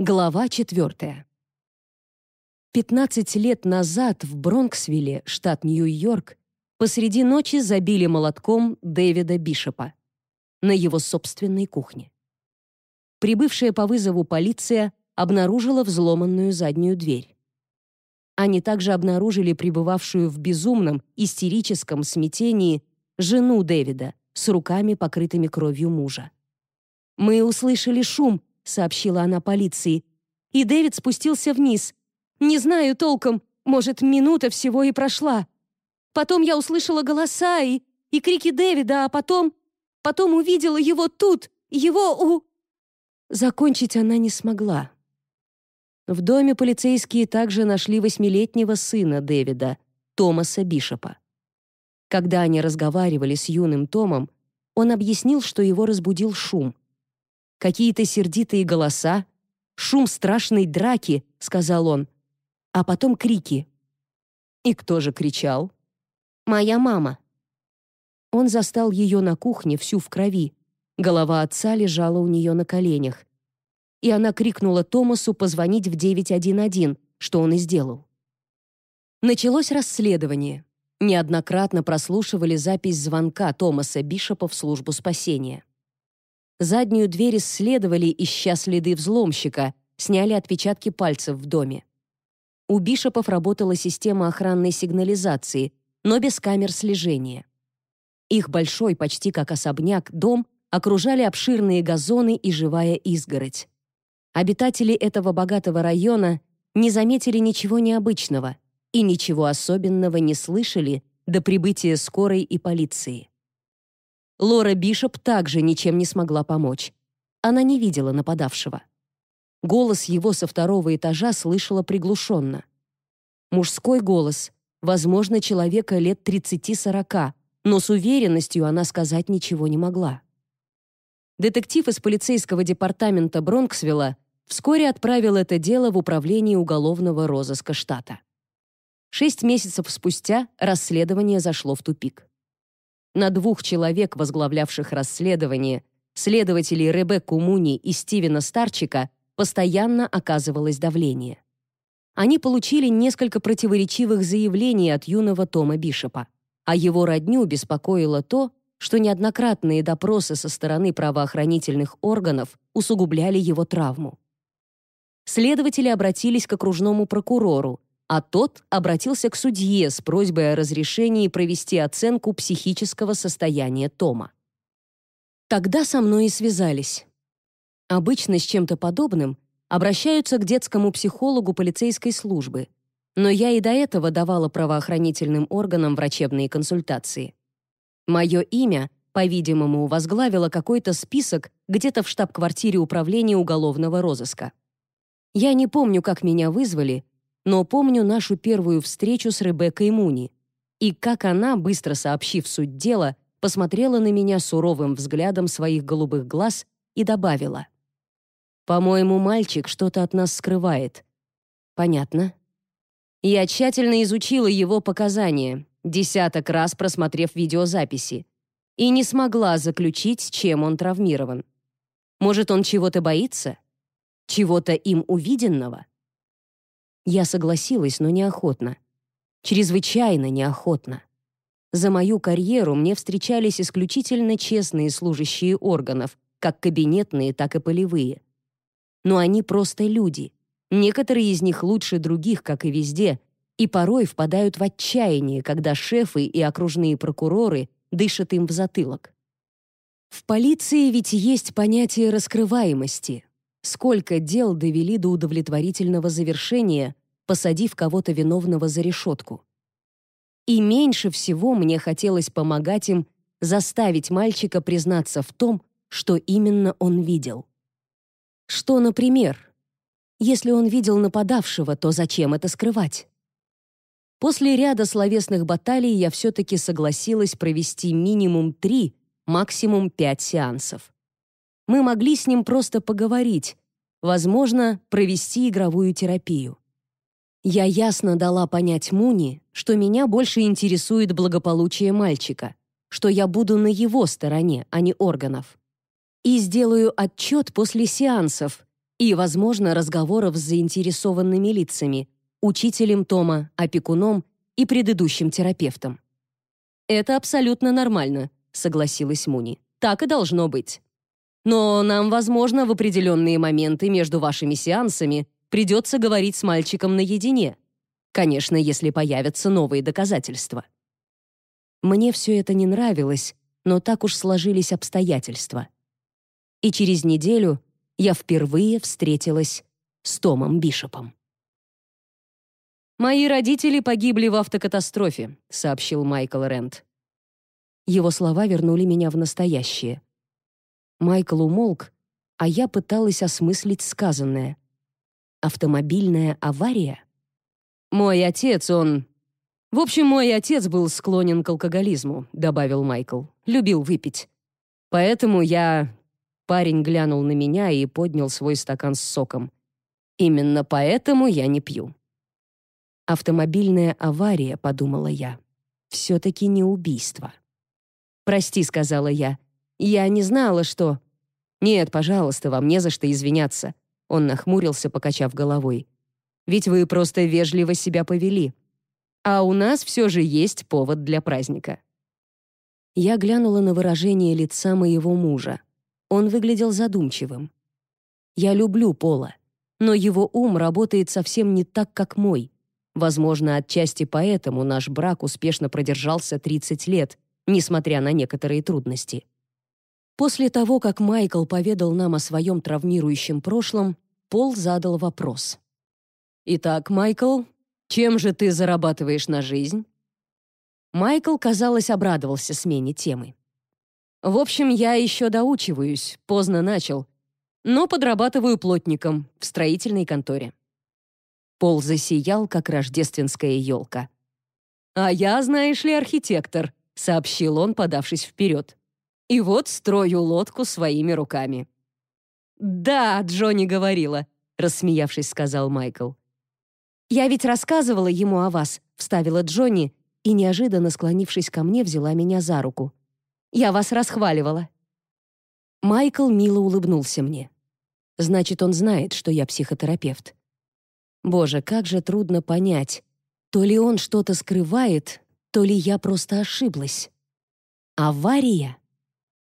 Глава четвертая. 15 лет назад в Бронксвилле, штат Нью-Йорк, посреди ночи забили молотком Дэвида Бишопа на его собственной кухне. Прибывшая по вызову полиция обнаружила взломанную заднюю дверь. Они также обнаружили пребывавшую в безумном, истерическом смятении жену Дэвида с руками, покрытыми кровью мужа. «Мы услышали шум», — сообщила она полиции, и Дэвид спустился вниз. «Не знаю толком, может, минута всего и прошла. Потом я услышала голоса и, и крики Дэвида, а потом... Потом увидела его тут, его у...» Закончить она не смогла. В доме полицейские также нашли восьмилетнего сына Дэвида, Томаса Бишопа. Когда они разговаривали с юным Томом, он объяснил, что его разбудил шум. Какие-то сердитые голоса, шум страшной драки, сказал он, а потом крики. И кто же кричал? Моя мама. Он застал ее на кухне всю в крови. Голова отца лежала у нее на коленях и она крикнула Томасу позвонить в 911, что он и сделал. Началось расследование. Неоднократно прослушивали запись звонка Томаса Бишопа в службу спасения. Заднюю дверь исследовали, ища следы взломщика, сняли отпечатки пальцев в доме. У Бишопов работала система охранной сигнализации, но без камер слежения. Их большой, почти как особняк, дом окружали обширные газоны и живая изгородь. Обитатели этого богатого района не заметили ничего необычного и ничего особенного не слышали до прибытия скорой и полиции. Лора Бишоп также ничем не смогла помочь. Она не видела нападавшего. Голос его со второго этажа слышала приглушенно. Мужской голос, возможно, человека лет 30-40, но с уверенностью она сказать ничего не могла. Детектив из полицейского департамента Бронксвилла вскоре отправил это дело в управление уголовного розыска штата. Шесть месяцев спустя расследование зашло в тупик. На двух человек, возглавлявших расследование, следователей Ребекку Муни и Стивена Старчика, постоянно оказывалось давление. Они получили несколько противоречивых заявлений от юного Тома Бишопа, а его родню беспокоило то, что неоднократные допросы со стороны правоохранительных органов усугубляли его травму. Следователи обратились к окружному прокурору, а тот обратился к судье с просьбой о разрешении провести оценку психического состояния Тома. Тогда со мной и связались. Обычно с чем-то подобным обращаются к детскому психологу полицейской службы, но я и до этого давала правоохранительным органам врачебные консультации. Мое имя, по-видимому, возглавило какой-то список где-то в штаб-квартире управления уголовного розыска. Я не помню, как меня вызвали, но помню нашу первую встречу с Ребеккой Муни и как она, быстро сообщив суть дела, посмотрела на меня суровым взглядом своих голубых глаз и добавила. «По-моему, мальчик что-то от нас скрывает». «Понятно». Я тщательно изучила его показания, десяток раз просмотрев видеозаписи, и не смогла заключить, чем он травмирован. Может, он чего-то боится? чего-то им увиденного? Я согласилась, но неохотно. Чрезвычайно неохотно. За мою карьеру мне встречались исключительно честные служащие органов, как кабинетные, так и полевые. Но они просто люди. Некоторые из них лучше других, как и везде, и порой впадают в отчаяние, когда шефы и окружные прокуроры дышат им в затылок. В полиции ведь есть понятие раскрываемости, сколько дел довели до удовлетворительного завершения, посадив кого-то виновного за решетку. И меньше всего мне хотелось помогать им заставить мальчика признаться в том, что именно он видел. Что, например? Если он видел нападавшего, то зачем это скрывать? После ряда словесных баталий я все-таки согласилась провести минимум три, максимум пять сеансов мы могли с ним просто поговорить, возможно, провести игровую терапию. Я ясно дала понять Муни, что меня больше интересует благополучие мальчика, что я буду на его стороне, а не органов. И сделаю отчет после сеансов, и, возможно, разговоров с заинтересованными лицами, учителем Тома, опекуном и предыдущим терапевтом. «Это абсолютно нормально», — согласилась Муни. «Так и должно быть. Но нам, возможно, в определенные моменты между вашими сеансами придется говорить с мальчиком наедине. Конечно, если появятся новые доказательства». Мне все это не нравилось, но так уж сложились обстоятельства. И через неделю я впервые встретилась с Томом Бишопом. «Мои родители погибли в автокатастрофе», — сообщил Майкл Рент. Его слова вернули меня в настоящее. Майкл умолк, а я пыталась осмыслить сказанное. «Автомобильная авария?» «Мой отец, он...» «В общем, мой отец был склонен к алкоголизму», — добавил Майкл. «Любил выпить. Поэтому я...» Парень глянул на меня и поднял свой стакан с соком. «Именно поэтому я не пью». «Автомобильная авария», — подумала я. «Все-таки не убийство». «Прости», — сказала я. «Я не знала, что...» «Нет, пожалуйста, вам не за что извиняться». Он нахмурился, покачав головой. «Ведь вы просто вежливо себя повели. А у нас все же есть повод для праздника». Я глянула на выражение лица моего мужа. Он выглядел задумчивым. Я люблю Пола, но его ум работает совсем не так, как мой. Возможно, отчасти поэтому наш брак успешно продержался 30 лет, несмотря на некоторые трудности. После того, как Майкл поведал нам о своем травмирующем прошлом, Пол задал вопрос. «Итак, Майкл, чем же ты зарабатываешь на жизнь?» Майкл, казалось, обрадовался смене темы. «В общем, я еще доучиваюсь, поздно начал, но подрабатываю плотником в строительной конторе». Пол засиял, как рождественская елка. «А я, знаешь ли, архитектор», — сообщил он, подавшись вперед. «И вот строю лодку своими руками». «Да, Джонни говорила», — рассмеявшись, сказал Майкл. «Я ведь рассказывала ему о вас», — вставила Джонни и, неожиданно склонившись ко мне, взяла меня за руку. «Я вас расхваливала». Майкл мило улыбнулся мне. «Значит, он знает, что я психотерапевт». Боже, как же трудно понять, то ли он что-то скрывает, то ли я просто ошиблась. Авария?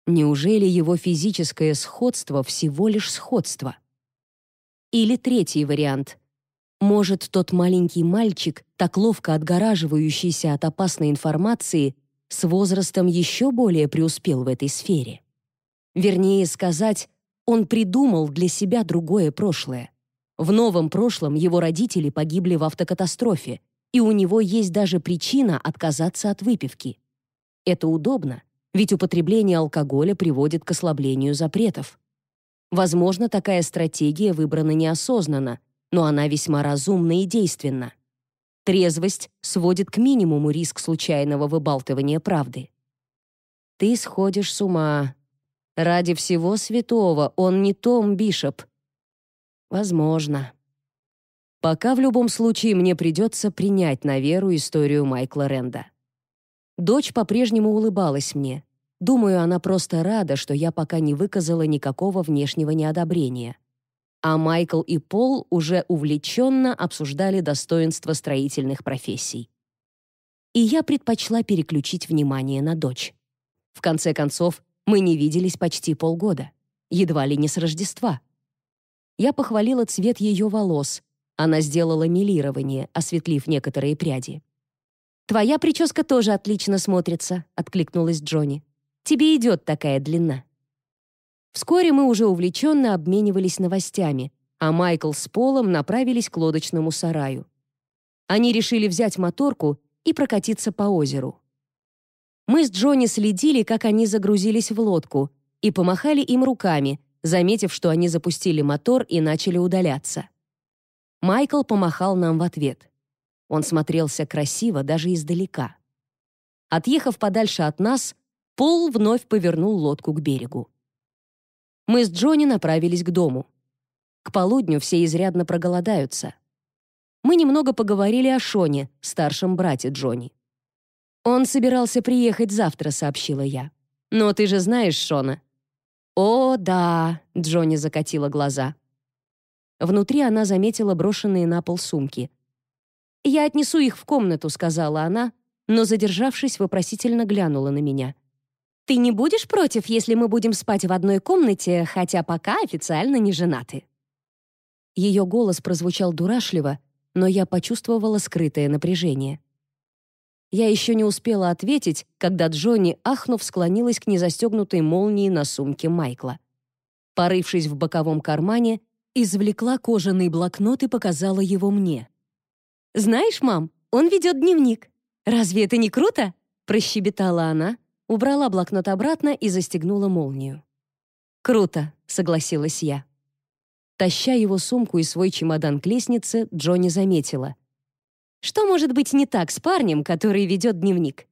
Неужели его физическое сходство всего лишь сходство? Или третий вариант. Может, тот маленький мальчик, так ловко отгораживающийся от опасной информации, с возрастом еще более преуспел в этой сфере? Вернее сказать, он придумал для себя другое прошлое. В новом прошлом его родители погибли в автокатастрофе, и у него есть даже причина отказаться от выпивки. Это удобно, ведь употребление алкоголя приводит к ослаблению запретов. Возможно, такая стратегия выбрана неосознанно, но она весьма разумна и действенна. Трезвость сводит к минимуму риск случайного выбалтывания правды. Ты сходишь с ума. Ради всего святого он не Том Бишоп. Возможно. Пока в любом случае мне придется принять на веру историю Майкла Ренда. Дочь по-прежнему улыбалась мне. Думаю, она просто рада, что я пока не выказала никакого внешнего неодобрения а Майкл и Пол уже увлеченно обсуждали достоинства строительных профессий. И я предпочла переключить внимание на дочь. В конце концов, мы не виделись почти полгода, едва ли не с Рождества. Я похвалила цвет ее волос. Она сделала милирование, осветлив некоторые пряди. «Твоя прическа тоже отлично смотрится», — откликнулась Джонни. «Тебе идет такая длина». Вскоре мы уже увлеченно обменивались новостями, а Майкл с Полом направились к лодочному сараю. Они решили взять моторку и прокатиться по озеру. Мы с Джонни следили, как они загрузились в лодку, и помахали им руками, заметив, что они запустили мотор и начали удаляться. Майкл помахал нам в ответ. Он смотрелся красиво даже издалека. Отъехав подальше от нас, Пол вновь повернул лодку к берегу мы с Джонни направились к дому. К полудню все изрядно проголодаются. Мы немного поговорили о Шоне, старшем брате Джонни. «Он собирался приехать завтра», — сообщила я. «Но ты же знаешь Шона». «О, да», — Джонни закатила глаза. Внутри она заметила брошенные на пол сумки. «Я отнесу их в комнату», — сказала она, но, задержавшись, вопросительно глянула на меня. «Ты не будешь против, если мы будем спать в одной комнате, хотя пока официально не женаты?» Ее голос прозвучал дурашливо, но я почувствовала скрытое напряжение. Я еще не успела ответить, когда Джонни, ахнув, склонилась к незастегнутой молнии на сумке Майкла. Порывшись в боковом кармане, извлекла кожаный блокнот и показала его мне. «Знаешь, мам, он ведет дневник. Разве это не круто?» прощебетала она, убрала блокнот обратно и застегнула молнию. «Круто», — согласилась я. Таща его сумку и свой чемодан к лестнице, Джонни заметила. «Что может быть не так с парнем, который ведет дневник?